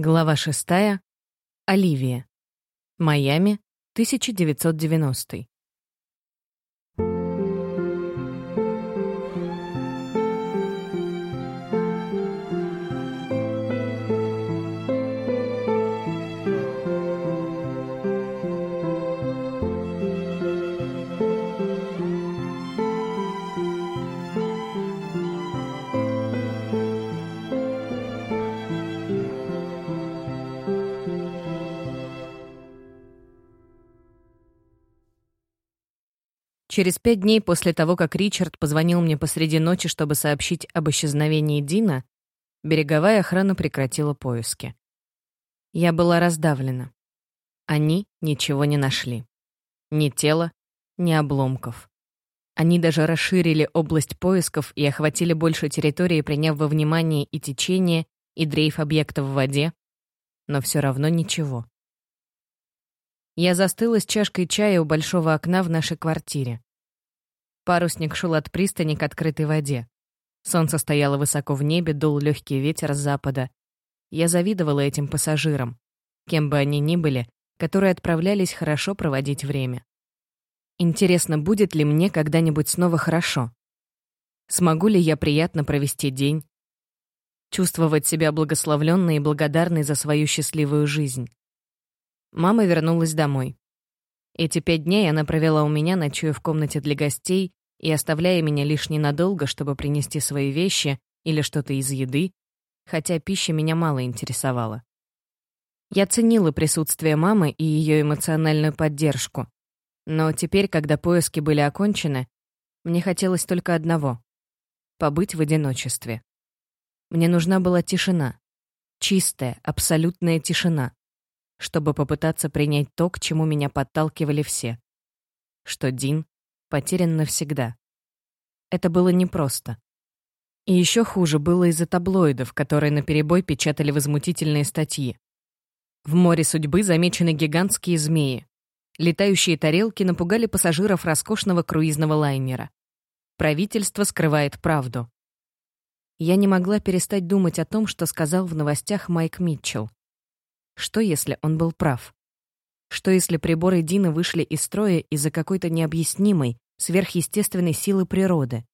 Глава шестая. Оливия. Майами, 1990. Через пять дней после того, как Ричард позвонил мне посреди ночи, чтобы сообщить об исчезновении Дина, береговая охрана прекратила поиски. Я была раздавлена. Они ничего не нашли. Ни тела, ни обломков. Они даже расширили область поисков и охватили больше территории, приняв во внимание и течение, и дрейф объектов в воде, но все равно ничего. Я застыла с чашкой чая у большого окна в нашей квартире. Парусник шел от пристани к открытой воде. Солнце стояло высоко в небе, дул легкий ветер с запада. Я завидовала этим пассажирам, кем бы они ни были, которые отправлялись хорошо проводить время. Интересно, будет ли мне когда-нибудь снова хорошо? Смогу ли я приятно провести день? Чувствовать себя благословленной и благодарной за свою счастливую жизнь? Мама вернулась домой. Эти пять дней она провела у меня, ночуя в комнате для гостей и оставляя меня лишь ненадолго, чтобы принести свои вещи или что-то из еды, хотя пища меня мало интересовала. Я ценила присутствие мамы и ее эмоциональную поддержку. Но теперь, когда поиски были окончены, мне хотелось только одного — побыть в одиночестве. Мне нужна была тишина. Чистая, абсолютная тишина чтобы попытаться принять то, к чему меня подталкивали все. Что Дин потерян навсегда. Это было непросто. И еще хуже было из-за таблоидов, которые наперебой печатали возмутительные статьи. В море судьбы замечены гигантские змеи. Летающие тарелки напугали пассажиров роскошного круизного лайнера. Правительство скрывает правду. Я не могла перестать думать о том, что сказал в новостях Майк Митчелл. Что, если он был прав? Что, если приборы Дина вышли из строя из-за какой-то необъяснимой, сверхъестественной силы природы?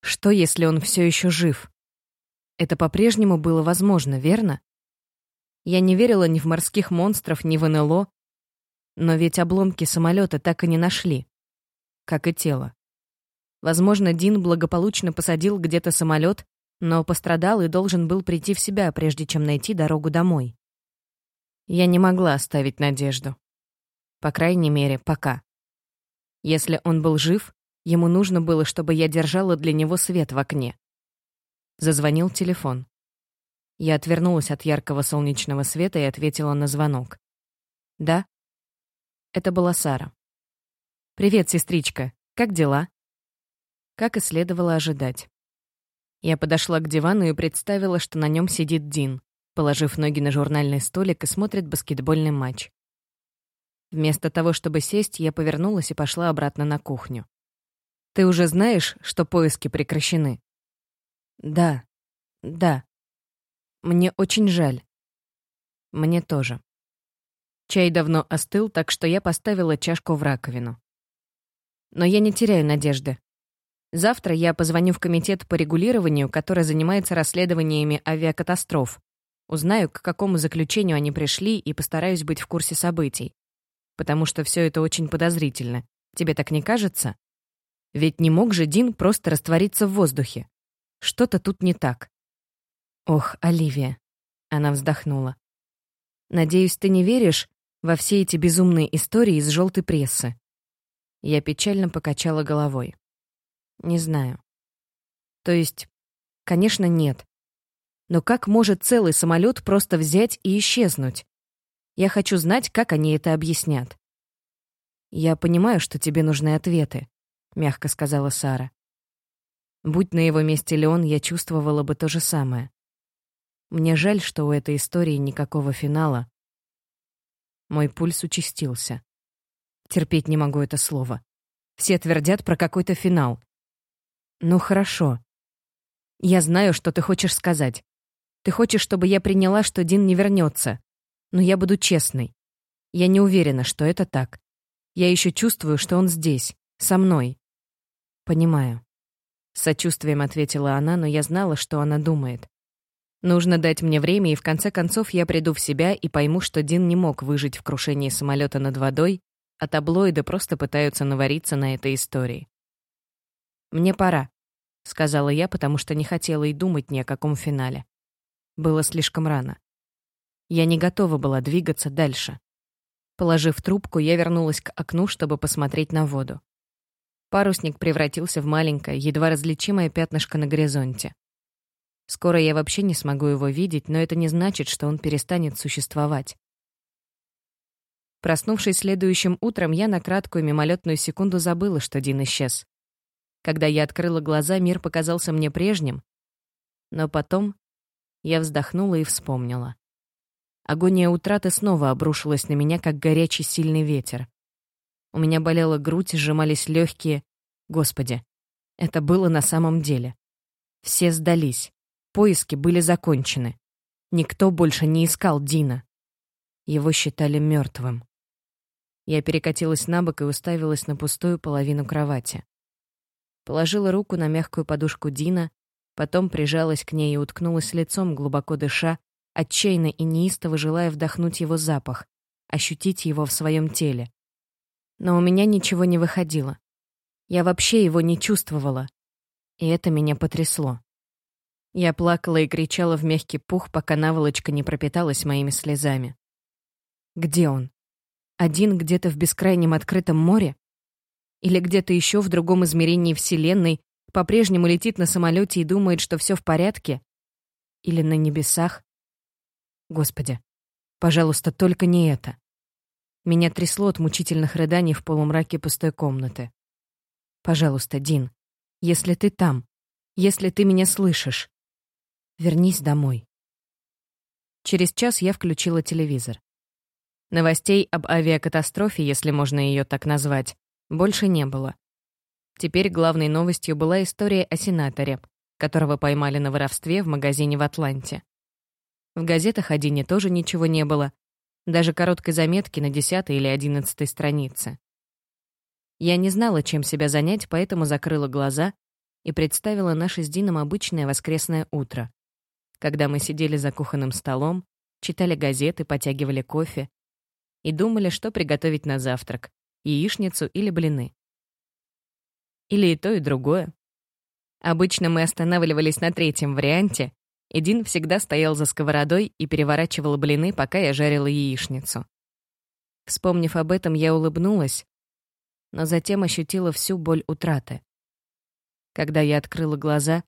Что, если он все еще жив? Это по-прежнему было возможно, верно? Я не верила ни в морских монстров, ни в НЛО, но ведь обломки самолета так и не нашли. Как и тело. Возможно, Дин благополучно посадил где-то самолет, но пострадал и должен был прийти в себя, прежде чем найти дорогу домой. Я не могла оставить надежду. По крайней мере, пока. Если он был жив, ему нужно было, чтобы я держала для него свет в окне. Зазвонил телефон. Я отвернулась от яркого солнечного света и ответила на звонок. «Да?» Это была Сара. «Привет, сестричка. Как дела?» Как и следовало ожидать. Я подошла к дивану и представила, что на нем сидит Дин положив ноги на журнальный столик и смотрит баскетбольный матч. Вместо того, чтобы сесть, я повернулась и пошла обратно на кухню. «Ты уже знаешь, что поиски прекращены?» «Да, да. Мне очень жаль». «Мне тоже». Чай давно остыл, так что я поставила чашку в раковину. Но я не теряю надежды. Завтра я позвоню в комитет по регулированию, который занимается расследованиями авиакатастроф, Узнаю, к какому заключению они пришли, и постараюсь быть в курсе событий. Потому что все это очень подозрительно. Тебе так не кажется? Ведь не мог же Дин просто раствориться в воздухе. Что-то тут не так. Ох, Оливия. Она вздохнула. Надеюсь, ты не веришь во все эти безумные истории из желтой прессы. Я печально покачала головой. Не знаю. То есть, конечно, нет. Но как может целый самолет просто взять и исчезнуть? Я хочу знать, как они это объяснят. «Я понимаю, что тебе нужны ответы», — мягко сказала Сара. Будь на его месте Леон, я чувствовала бы то же самое. Мне жаль, что у этой истории никакого финала. Мой пульс участился. Терпеть не могу это слово. Все твердят про какой-то финал. Ну хорошо. Я знаю, что ты хочешь сказать. Ты хочешь, чтобы я приняла, что Дин не вернется. Но я буду честной. Я не уверена, что это так. Я еще чувствую, что он здесь, со мной. Понимаю. С сочувствием ответила она, но я знала, что она думает. Нужно дать мне время, и в конце концов я приду в себя и пойму, что Дин не мог выжить в крушении самолета над водой, а таблоиды просто пытаются навариться на этой истории. «Мне пора», — сказала я, потому что не хотела и думать ни о каком финале. Было слишком рано. Я не готова была двигаться дальше. Положив трубку, я вернулась к окну, чтобы посмотреть на воду. Парусник превратился в маленькое, едва различимое пятнышко на горизонте. Скоро я вообще не смогу его видеть, но это не значит, что он перестанет существовать. Проснувшись следующим утром, я на краткую мимолетную секунду забыла, что Дин исчез. Когда я открыла глаза, мир показался мне прежним, но потом я вздохнула и вспомнила. Агония утраты снова обрушилась на меня, как горячий сильный ветер. У меня болела грудь, сжимались легкие. Господи, это было на самом деле. Все сдались. Поиски были закончены. Никто больше не искал Дина. Его считали мертвым. Я перекатилась на бок и уставилась на пустую половину кровати. Положила руку на мягкую подушку Дина, потом прижалась к ней и уткнулась лицом, глубоко дыша, отчаянно и неистово желая вдохнуть его запах, ощутить его в своем теле. Но у меня ничего не выходило. Я вообще его не чувствовала. И это меня потрясло. Я плакала и кричала в мягкий пух, пока наволочка не пропиталась моими слезами. Где он? Один где-то в бескрайнем открытом море? Или где-то еще в другом измерении Вселенной по-прежнему летит на самолете и думает, что все в порядке? Или на небесах? Господи, пожалуйста, только не это. Меня трясло от мучительных рыданий в полумраке пустой комнаты. Пожалуйста, Дин, если ты там, если ты меня слышишь, вернись домой. Через час я включила телевизор. Новостей об авиакатастрофе, если можно ее так назвать, больше не было. Теперь главной новостью была история о сенаторе, которого поймали на воровстве в магазине в Атланте. В газетах о Дине тоже ничего не было, даже короткой заметки на десятой или одиннадцатой странице. Я не знала, чем себя занять, поэтому закрыла глаза и представила наше с Дином обычное воскресное утро, когда мы сидели за кухонным столом, читали газеты, потягивали кофе и думали, что приготовить на завтрак — яичницу или блины. Или и то, и другое. Обычно мы останавливались на третьем варианте, и Дин всегда стоял за сковородой и переворачивал блины, пока я жарила яичницу. Вспомнив об этом, я улыбнулась, но затем ощутила всю боль утраты. Когда я открыла глаза,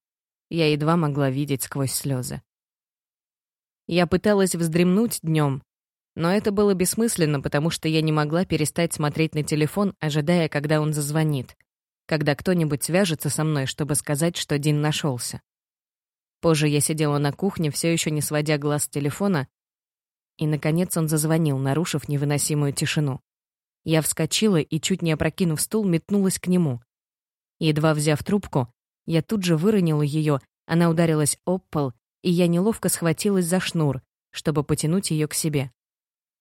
я едва могла видеть сквозь слезы. Я пыталась вздремнуть днем, но это было бессмысленно, потому что я не могла перестать смотреть на телефон, ожидая, когда он зазвонит, когда кто-нибудь свяжется со мной, чтобы сказать, что Дин нашелся. Позже я сидела на кухне, все еще не сводя глаз с телефона, и, наконец, он зазвонил, нарушив невыносимую тишину. Я вскочила и, чуть не опрокинув стул, метнулась к нему. Едва взяв трубку, я тут же выронила ее, она ударилась об пол, и я неловко схватилась за шнур, чтобы потянуть ее к себе.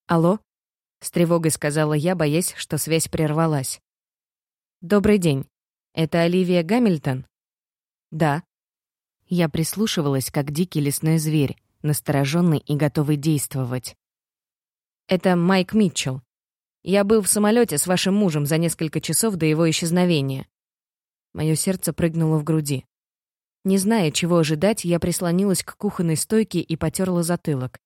«Алло?» — с тревогой сказала я, боясь, что связь прервалась. «Добрый день. Это Оливия Гамильтон?» «Да», я прислушивалась, как дикий лесной зверь, настороженный и готовый действовать. «Это Майк Митчелл. Я был в самолете с вашим мужем за несколько часов до его исчезновения». Мое сердце прыгнуло в груди. Не зная, чего ожидать, я прислонилась к кухонной стойке и потерла затылок.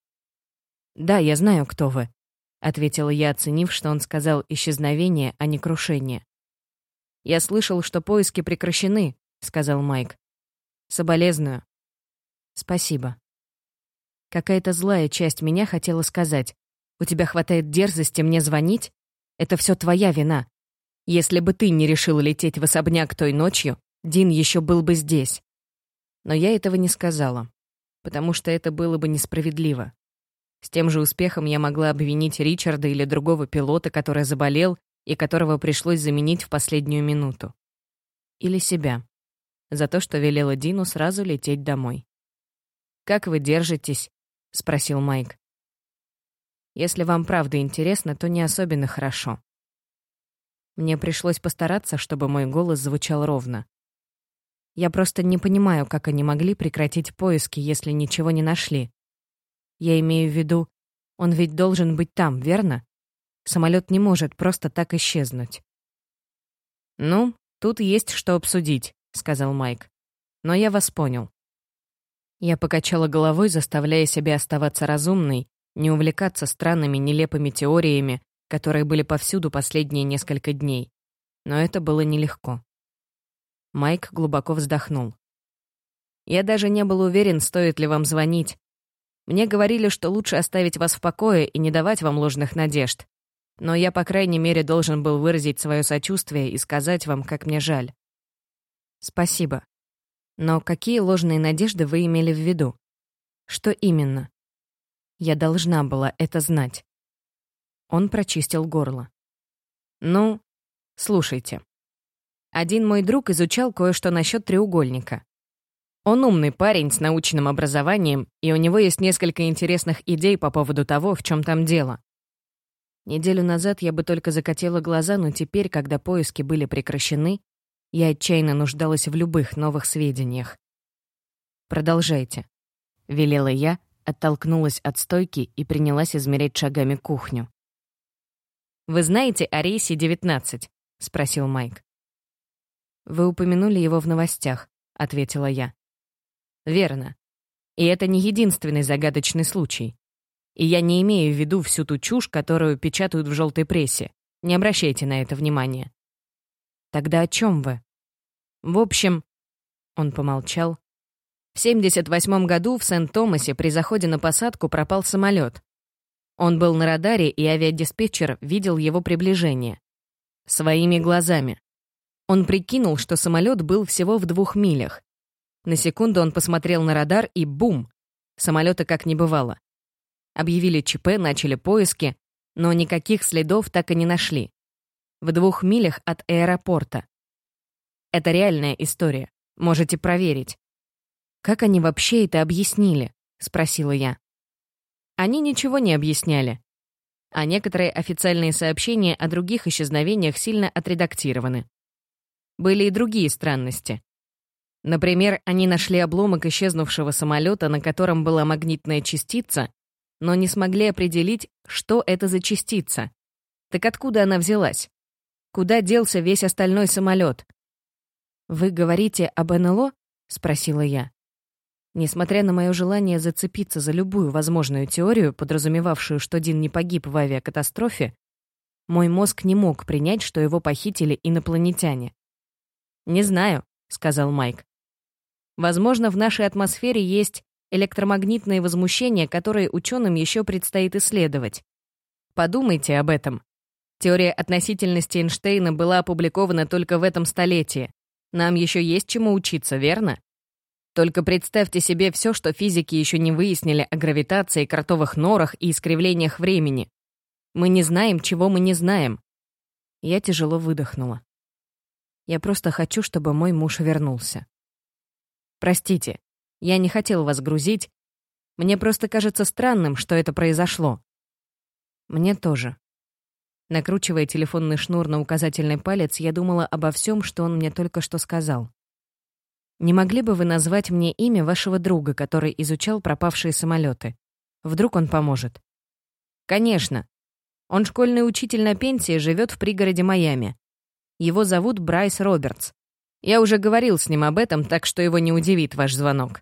«Да, я знаю, кто вы», — ответила я, оценив, что он сказал «исчезновение», а не «крушение». «Я слышал, что поиски прекращены», — сказал Майк. Соболезную. Спасибо. Какая-то злая часть меня хотела сказать. У тебя хватает дерзости мне звонить? Это все твоя вина. Если бы ты не решил лететь в особняк той ночью, Дин еще был бы здесь. Но я этого не сказала, потому что это было бы несправедливо. С тем же успехом я могла обвинить Ричарда или другого пилота, который заболел и которого пришлось заменить в последнюю минуту. Или себя за то, что велела Дину сразу лететь домой. Как вы держитесь?» — спросил Майк. «Если вам правда интересно, то не особенно хорошо». Мне пришлось постараться, чтобы мой голос звучал ровно. Я просто не понимаю, как они могли прекратить поиски, если ничего не нашли. Я имею в виду, он ведь должен быть там, верно? Самолет не может просто так исчезнуть. «Ну, тут есть что обсудить», — сказал Майк. «Но я вас понял». Я покачала головой, заставляя себя оставаться разумной, не увлекаться странными, нелепыми теориями, которые были повсюду последние несколько дней. Но это было нелегко. Майк глубоко вздохнул. «Я даже не был уверен, стоит ли вам звонить. Мне говорили, что лучше оставить вас в покое и не давать вам ложных надежд. Но я, по крайней мере, должен был выразить свое сочувствие и сказать вам, как мне жаль. Спасибо. Но какие ложные надежды вы имели в виду? Что именно? Я должна была это знать. Он прочистил горло. Ну, слушайте. Один мой друг изучал кое-что насчет треугольника. Он умный парень с научным образованием, и у него есть несколько интересных идей по поводу того, в чем там дело. Неделю назад я бы только закатила глаза, но теперь, когда поиски были прекращены, я отчаянно нуждалась в любых новых сведениях. «Продолжайте», — велела я, оттолкнулась от стойки и принялась измерять шагами кухню. «Вы знаете о рейсе 19?» — спросил Майк. «Вы упомянули его в новостях», — ответила я. Верно. И это не единственный загадочный случай. И я не имею в виду всю ту чушь, которую печатают в желтой прессе. Не обращайте на это внимания. Тогда о чем вы? В общем, он помолчал. В 78 году в Сент-Томасе при заходе на посадку пропал самолет. Он был на радаре, и авиадиспетчер видел его приближение. Своими глазами. Он прикинул, что самолет был всего в двух милях, на секунду он посмотрел на радар и бум! Самолета как не бывало. Объявили ЧП, начали поиски, но никаких следов так и не нашли. В двух милях от аэропорта. Это реальная история. Можете проверить. «Как они вообще это объяснили?» — спросила я. Они ничего не объясняли. А некоторые официальные сообщения о других исчезновениях сильно отредактированы. Были и другие странности. Например, они нашли обломок исчезнувшего самолета, на котором была магнитная частица, но не смогли определить, что это за частица. Так откуда она взялась? Куда делся весь остальной самолет? «Вы говорите об НЛО?» — спросила я. Несмотря на мое желание зацепиться за любую возможную теорию, подразумевавшую, что Дин не погиб в авиакатастрофе, мой мозг не мог принять, что его похитили инопланетяне. «Не знаю», — сказал Майк. Возможно, в нашей атмосфере есть электромагнитные возмущения, которые ученым еще предстоит исследовать. Подумайте об этом. Теория относительности Эйнштейна была опубликована только в этом столетии. Нам еще есть чему учиться, верно? Только представьте себе все, что физики еще не выяснили о гравитации, кротовых норах и искривлениях времени. Мы не знаем, чего мы не знаем. Я тяжело выдохнула. Я просто хочу, чтобы мой муж вернулся. Простите, я не хотел вас грузить. Мне просто кажется странным, что это произошло. Мне тоже. Накручивая телефонный шнур на указательный палец, я думала обо всем, что он мне только что сказал. Не могли бы вы назвать мне имя вашего друга, который изучал пропавшие самолеты? Вдруг он поможет. Конечно. Он школьный учитель на пенсии, живет в пригороде Майами. Его зовут Брайс Робертс. Я уже говорил с ним об этом, так что его не удивит ваш звонок».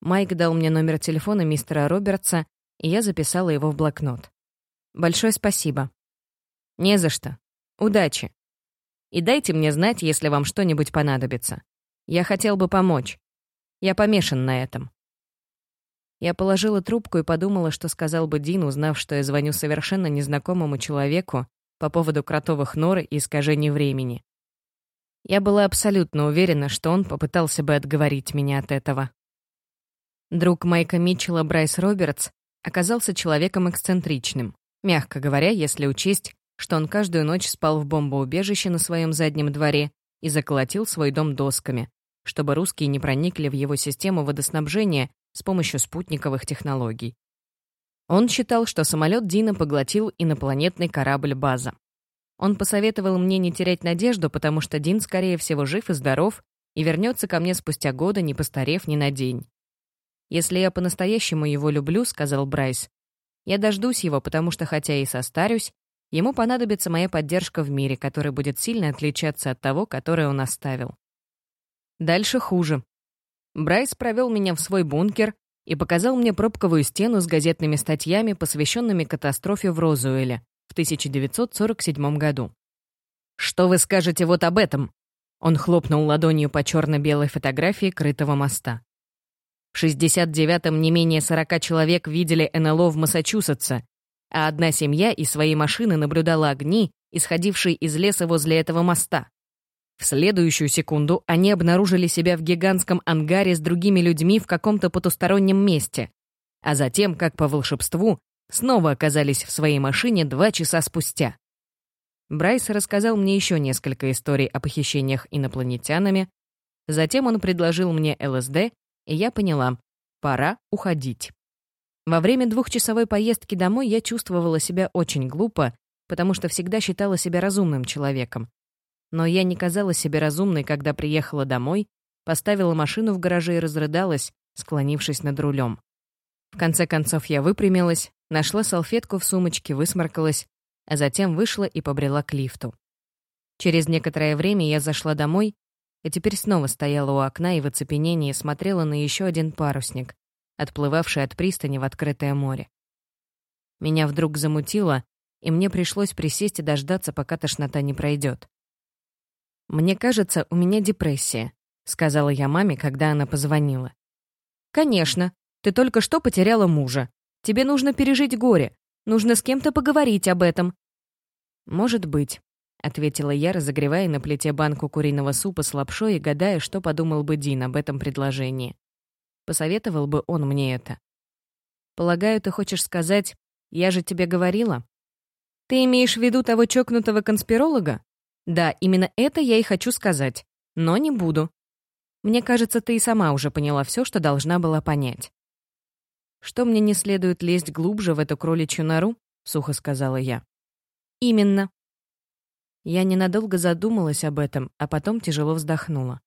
Майк дал мне номер телефона мистера Робертса, и я записала его в блокнот. «Большое спасибо». «Не за что. Удачи. И дайте мне знать, если вам что-нибудь понадобится. Я хотел бы помочь. Я помешан на этом». Я положила трубку и подумала, что сказал бы Дин, узнав, что я звоню совершенно незнакомому человеку по поводу кротовых нор и искажений времени. Я была абсолютно уверена, что он попытался бы отговорить меня от этого. Друг Майка Митчелла Брайс Робертс оказался человеком эксцентричным, мягко говоря, если учесть, что он каждую ночь спал в бомбоубежище на своем заднем дворе и заколотил свой дом досками, чтобы русские не проникли в его систему водоснабжения с помощью спутниковых технологий. Он считал, что самолет Дина поглотил инопланетный корабль «База». Он посоветовал мне не терять надежду, потому что Дин, скорее всего, жив и здоров и вернется ко мне спустя года, не постарев ни на день. «Если я по-настоящему его люблю», — сказал Брайс, «я дождусь его, потому что, хотя и состарюсь, ему понадобится моя поддержка в мире, который будет сильно отличаться от того, который он оставил». Дальше хуже. Брайс провел меня в свой бункер и показал мне пробковую стену с газетными статьями, посвященными катастрофе в Розуэле, в 1947 году. «Что вы скажете вот об этом?» Он хлопнул ладонью по черно-белой фотографии крытого моста. В 69-м не менее 40 человек видели НЛО в Массачусетсе, а одна семья из своей машины наблюдала огни, исходившие из леса возле этого моста. В следующую секунду они обнаружили себя в гигантском ангаре с другими людьми в каком-то потустороннем месте, а затем, как по волшебству, снова оказались в своей машине два часа спустя. Брайс рассказал мне еще несколько историй о похищениях инопланетянами. Затем он предложил мне ЛСД, и я поняла — пора уходить. Во время двухчасовой поездки домой я чувствовала себя очень глупо, потому что всегда считала себя разумным человеком. Но я не казалась себе разумной, когда приехала домой, поставила машину в гараже и разрыдалась, склонившись над рулем. В конце концов я выпрямилась, нашла салфетку в сумочке, высморкалась, а затем вышла и побрела к лифту. Через некоторое время я зашла домой и теперь снова стояла у окна и в оцепенении смотрела на еще один парусник, отплывавший от пристани в открытое море. Меня вдруг замутило, и мне пришлось присесть и дождаться, пока тошнота не пройдет. «Мне кажется, у меня депрессия», — сказала я маме, когда она позвонила. «Конечно. Ты только что потеряла мужа. Тебе нужно пережить горе. Нужно с кем-то поговорить об этом». «Может быть», — ответила я, разогревая на плите банку куриного супа с лапшой и гадая, что подумал бы Дин об этом предложении. Посоветовал бы он мне это. «Полагаю, ты хочешь сказать, я же тебе говорила?» «Ты имеешь в виду того чокнутого конспиролога?» «Да, именно это я и хочу сказать. Но не буду. Мне кажется, ты и сама уже поняла все, что должна была понять. «Что мне не следует лезть глубже в эту кроличью нору?» — сухо сказала я. «Именно». Я ненадолго задумалась об этом, а потом тяжело вздохнула.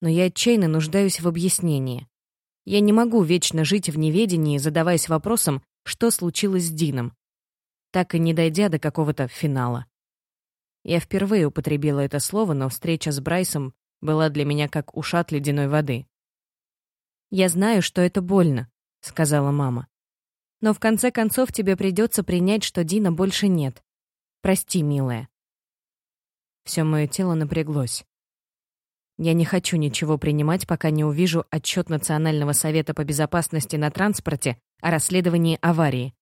Но я отчаянно нуждаюсь в объяснении. Я не могу вечно жить в неведении, задаваясь вопросом, что случилось с Дином, так и не дойдя до какого-то финала. Я впервые употребила это слово, но встреча с Брайсом была для меня как ушат ледяной воды. Я знаю, что это больно, — сказала мама. «Но в конце концов тебе придется принять, что Дина больше нет. Прости, милая». Все мое тело напряглось. Я не хочу ничего принимать, пока не увижу отчет Национального совета по безопасности на транспорте о расследовании аварии.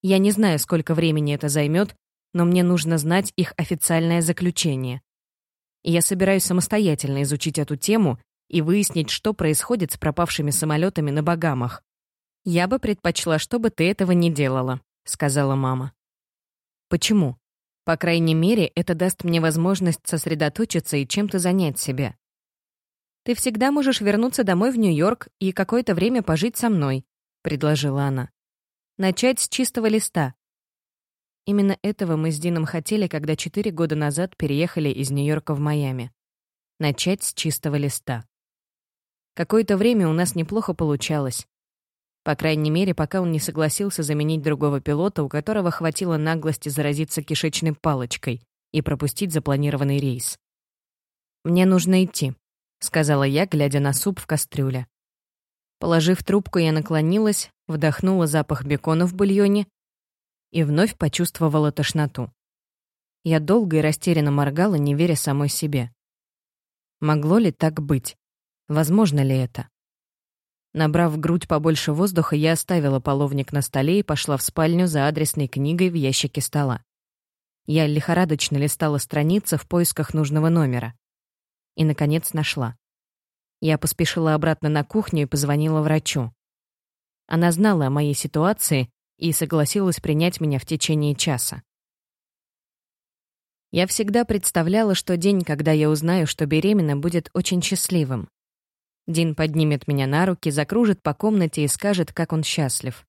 Я не знаю, сколько времени это займет, но мне нужно знать их официальное заключение. И я собираюсь самостоятельно изучить эту тему и выяснить, что происходит с пропавшими самолетами на Багамах. «Я бы предпочла, чтобы ты этого не делала», — сказала мама. «Почему? По крайней мере, это даст мне возможность сосредоточиться и чем-то занять себя. Ты всегда можешь вернуться домой в Нью-Йорк и какое-то время пожить со мной», — предложила она. «Начать с чистого листа». Именно этого мы с Дином хотели, когда четыре года назад переехали из Нью-Йорка в Майами. Начать с чистого листа. Какое-то время у нас неплохо получалось. По крайней мере, пока он не согласился заменить другого пилота, у которого хватило наглости заразиться кишечной палочкой и пропустить запланированный рейс. «Мне нужно идти», — сказала я, глядя на суп в кастрюле. Положив трубку, я наклонилась, вдохнула запах бекона в бульоне и вновь почувствовала тошноту. Я долго и растерянно моргала, не веря самой себе. Могло ли так быть? Возможно ли это? Набрав в грудь побольше воздуха, я оставила половник на столе и пошла в спальню за адресной книгой в ящике стола. Я лихорадочно листала страницы в поисках нужного номера. И, наконец, нашла. Я поспешила обратно на кухню и позвонила врачу. Она знала о моей ситуации и согласилась принять меня в течение часа. Я всегда представляла, что день, когда я узнаю, что беременна, будет очень счастливым. Дин поднимет меня на руки, закружит по комнате и скажет, как он счастлив.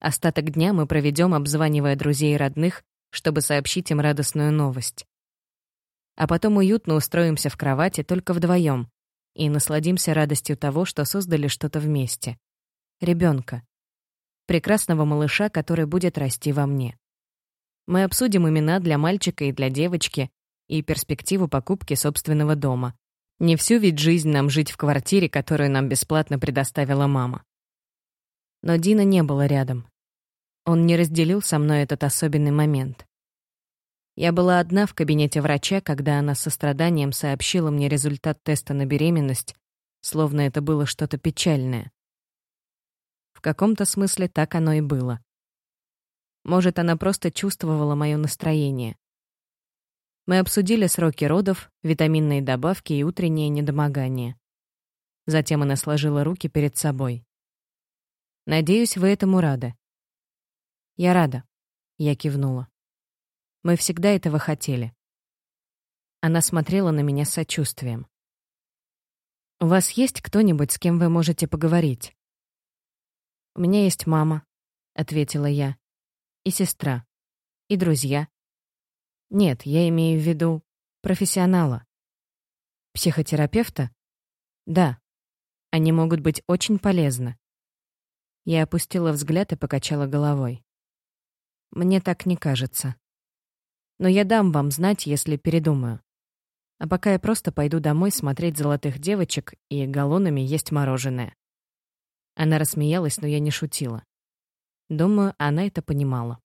Остаток дня мы проведем, обзванивая друзей и родных, чтобы сообщить им радостную новость. А потом уютно устроимся в кровати только вдвоем и насладимся радостью того, что создали что-то вместе. Ребенка. Прекрасного малыша, который будет расти во мне. Мы обсудим имена для мальчика и для девочки и перспективу покупки собственного дома. Не всю ведь жизнь нам жить в квартире, которую нам бесплатно предоставила мама. Но Дина не было рядом. Он не разделил со мной этот особенный момент. Я была одна в кабинете врача, когда она с состраданием сообщила мне результат теста на беременность, словно это было что-то печальное. В каком-то смысле так оно и было. Может, она просто чувствовала мое настроение. Мы обсудили сроки родов, витаминные добавки и утреннее недомогание. Затем она сложила руки перед собой. «Надеюсь, вы этому рады». «Я рада», — я кивнула. «Мы всегда этого хотели». Она смотрела на меня с сочувствием. «У вас есть кто-нибудь, с кем вы можете поговорить?» «У меня есть мама», — ответила я и сестра, и друзья. Нет, я имею в виду профессионала. Психотерапевта? Да. Они могут быть очень полезны. Я опустила взгляд и покачала головой. Мне так не кажется. Но я дам вам знать, если передумаю. А пока я просто пойду домой смотреть золотых девочек и галлонами есть мороженое. Она рассмеялась, но я не шутила. Думаю, она это понимала.